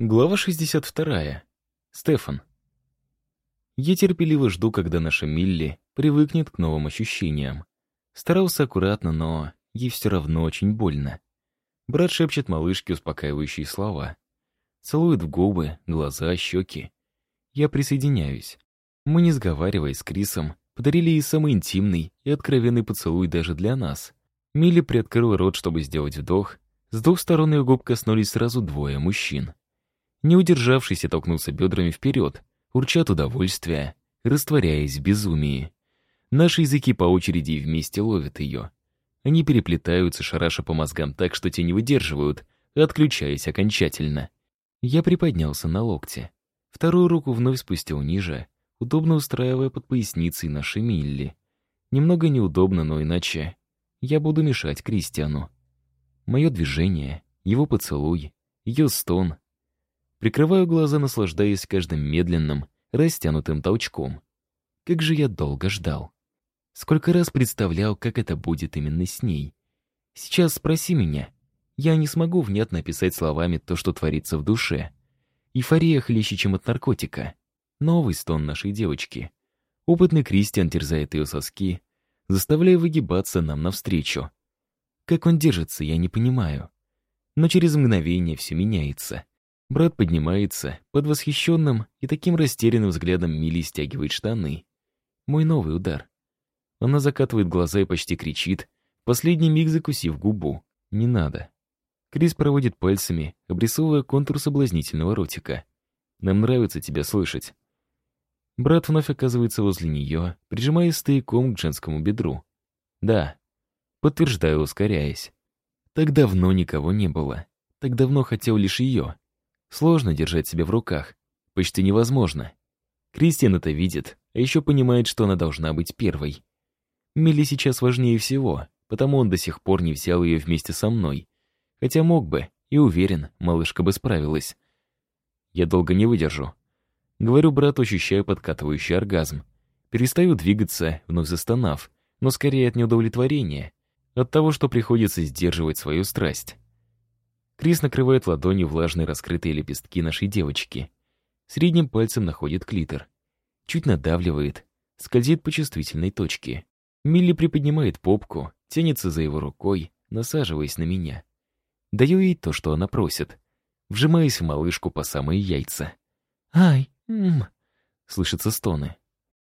Глава 62. Стефан. Я терпеливо жду, когда наша Милли привыкнет к новым ощущениям. Старался аккуратно, но ей все равно очень больно. Брат шепчет малышке успокаивающие слова. Целует в губы, глаза, щеки. Я присоединяюсь. Мы, не сговариваясь с Крисом, подарили ей самый интимный и откровенный поцелуй даже для нас. Милли приоткрыла рот, чтобы сделать вдох. С двух сторон ее губ коснулись сразу двое мужчин. Не удержавшись, толкнулся бедрами вперед, урча от удовольствия, растворяясь в безумии. Наши языки по очереди вместе ловят ее. Они переплетаются, шараша по мозгам так, что те не выдерживают, отключаясь окончательно. Я приподнялся на локте. Вторую руку вновь спустил ниже, удобно устраивая под поясницей наши Милли. Немного неудобно, но иначе я буду мешать Кристиану. Мое движение, его поцелуй, ее стон — Прикрываю глаза, наслаждаясь каждым медленным, растянутым толчком. Как же я долго ждал. Сколько раз представлял, как это будет именно с ней. Сейчас спроси меня. Я не смогу внятно описать словами то, что творится в душе. Эйфория хлеще, чем от наркотика. Новый стон нашей девочки. Опытный Кристиан терзает ее соски, заставляя выгибаться нам навстречу. Как он держится, я не понимаю. Но через мгновение все меняется. Брат поднимается, под восхищенным и таким растерянным взглядом Мили стягивает штаны. Мой новый удар. Она закатывает глаза и почти кричит, последний миг закусив губу. Не надо. Крис проводит пальцами, обрисовывая контур соблазнительного ротика. Нам нравится тебя слышать. Брат вновь оказывается возле нее, прижимая стояком к женскому бедру. Да. Подтверждаю, ускоряясь. Так давно никого не было. Так давно хотел лишь ее. Сложно держать себя в руках. Почти невозможно. Кристиан это видит, а еще понимает, что она должна быть первой. Милли сейчас важнее всего, потому он до сих пор не взял ее вместе со мной. Хотя мог бы, и уверен, малышка бы справилась. Я долго не выдержу. Говорю брату, ощущая подкатывающий оргазм. Перестаю двигаться, вновь застонав, но скорее от неудовлетворения, от того, что приходится сдерживать свою страсть. Крис накрывает ладонью влажные раскрытые лепестки нашей девочки. Средним пальцем находит клитор. Чуть надавливает, скользит по чувствительной точке. Милли приподнимает попку, тянется за его рукой, насаживаясь на меня. Даю ей то, что она просит. Вжимаясь в малышку по самые яйца. «Ай! М -м. Слышатся стоны.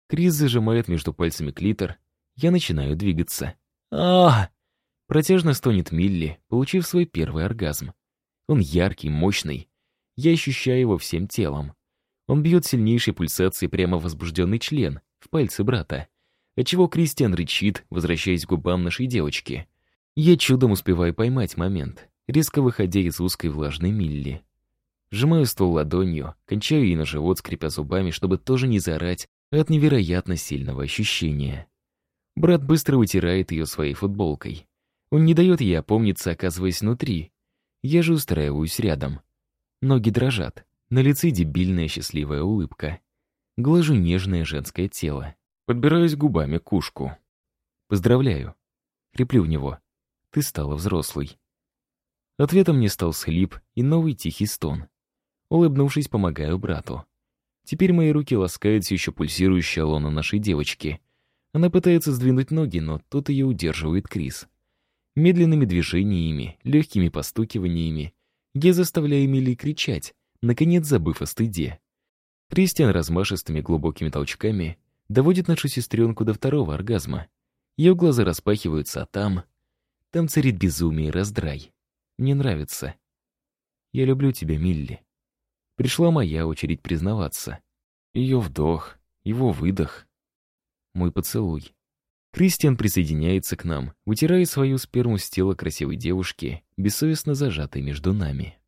Крис зажимает между пальцами клитор. Я начинаю двигаться. а Протяжно стонет Милли, получив свой первый оргазм. Он яркий, мощный. Я ощущаю его всем телом. Он бьет сильнейшей пульсацией прямо в возбужденный член, в пальцы брата. Отчего Кристиан рычит, возвращаясь к губам нашей девочки. Я чудом успеваю поймать момент, резко выходя из узкой влажной милли. Сжимаю ствол ладонью, кончаю ей на живот, скрипя зубами, чтобы тоже не заорать от невероятно сильного ощущения. Брат быстро вытирает ее своей футболкой. Он не дает ей опомниться, оказываясь внутри, я же устраиваюсь рядом. Ноги дрожат. На лице дебильная счастливая улыбка. Глажу нежное женское тело. Подбираюсь губами к ушку. Поздравляю. Креплю в него. Ты стала взрослой. Ответом мне стал схлип и новый тихий стон. Улыбнувшись, помогаю брату. Теперь мои руки ласкают еще пульсирующая лона нашей девочки. Она пытается сдвинуть ноги, но тут ее удерживает Крис. Медленными движениями, легкими постукиваниями я заставляю Эмили кричать, наконец забыв о стыде. Кристиан размашистыми глубокими толчками доводит нашу сестренку до второго оргазма. Ее глаза распахиваются, а там... Там царит безумие и раздрай. Мне нравится. Я люблю тебя, Милли. Пришла моя очередь признаваться. Ее вдох, его выдох. Мой поцелуй. Кристиан присоединяется к нам, вытирая свою сперму с тела красивой девушки, бессовестно зажатой между нами.